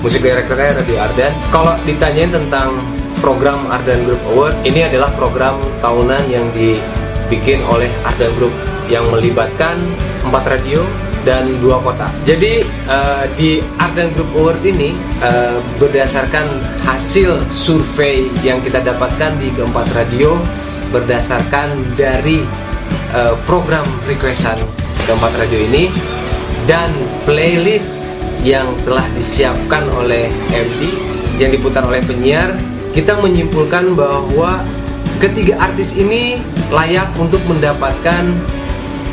musik direkturnya Radio Ardan. Kalau ditanyain tentang program Ardan Group Award, ini adalah program tahunan yang dibikin oleh Ardan Group yang melibatkan empat radio dan dua kota. Jadi uh, di Ardan Group Award ini uh, berdasarkan hasil survei yang kita dapatkan di keempat radio berdasarkan dari uh, program requestan keempat radio ini dan playlist yang telah disiapkan oleh MD yang diputar oleh penyiar kita menyimpulkan bahwa ketiga artis ini layak untuk mendapatkan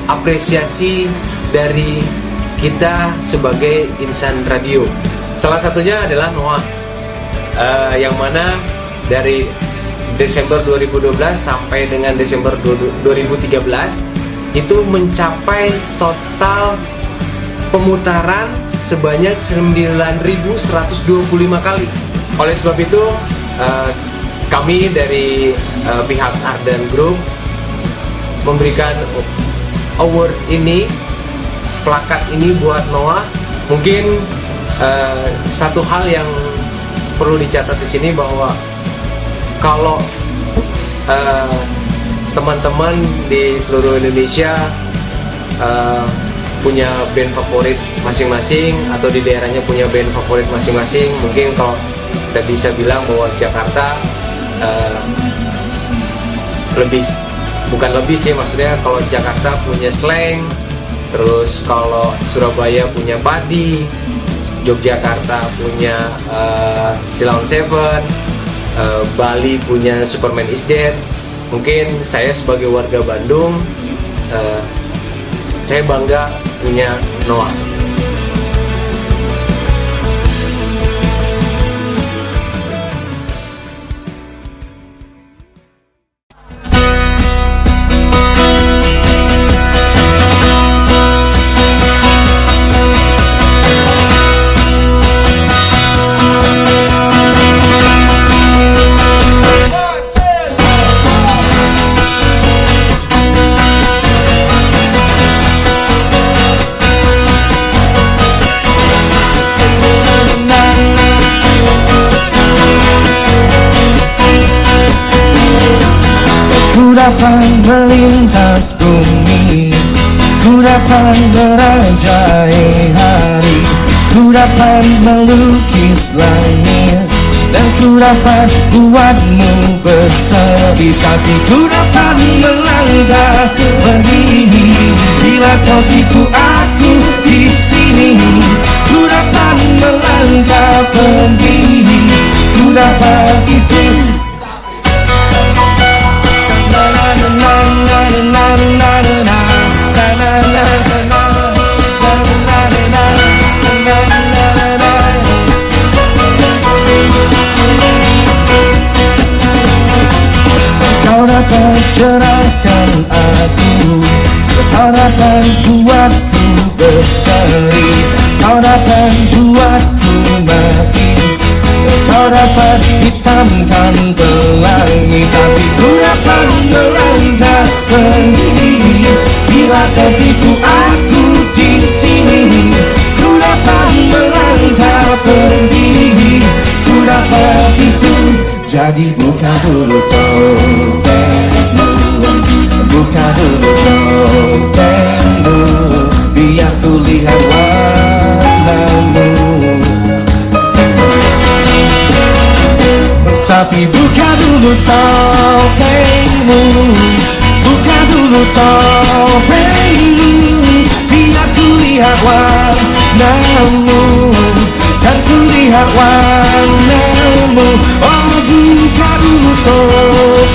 apresiasi dari kita sebagai insan radio. Salah satunya adalah Noah, uh, yang mana dari Desember 2012 sampai dengan Desember 2013 itu mencapai total pemutaran sebanyak 9.125 kali. Oleh sebab itu, uh, kami dari uh, pihak Arden Group memberikan award ini plakat ini buat Noah mungkin uh, satu hal yang perlu dicatat di sini bahwa kalau teman eh, teman-teman di seluruh Indonesia punya band favorit masing-masing atau di daerahnya punya band favorit masing-masing mungkin kalau kita bisa bilang bahwa Jakarta uh, lebih bukan lebih sih maksudnya kalau Jakarta punya slang terus kalau Surabaya punya padi Yogyakarta punya uh, Silaun Seven uh, Bali punya Superman is Dead. Mungkin saya sebagai warga Bandung uh, saya bangga 明天弄完。Melintas bumi. Ku dapat merajai hari. Ku dapat melukis langit. Dan ku dapat buatmu berseri Tapi ku dapat melangkah berdiri cerahkan aku Kau dapat buatku berseri. Kau dapat buatku mati Kau dapat hitamkan pelangi. Tapi ku dapat melangkah pergi Bila kau tipu aku di sini Ku dapat melangkah pergi Ku dapat itu jadi buka topengmu Buka dulu topengmu Biar ku lihat warnamu Tapi buka dulu topengmu Buka dulu topengmu Biar ku lihat warnamu Dan ku lihat warnamu Oh buka dulu topengmu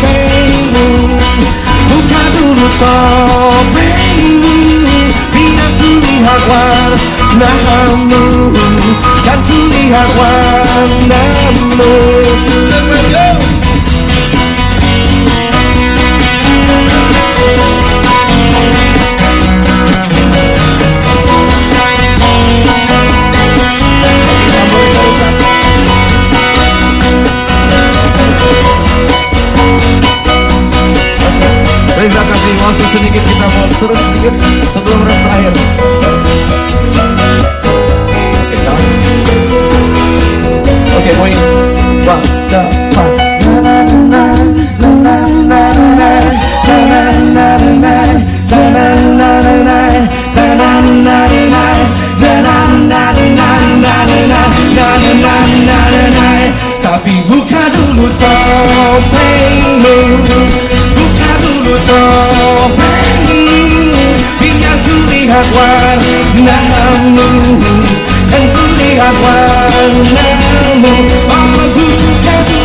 DIY now move, and who DIY now move,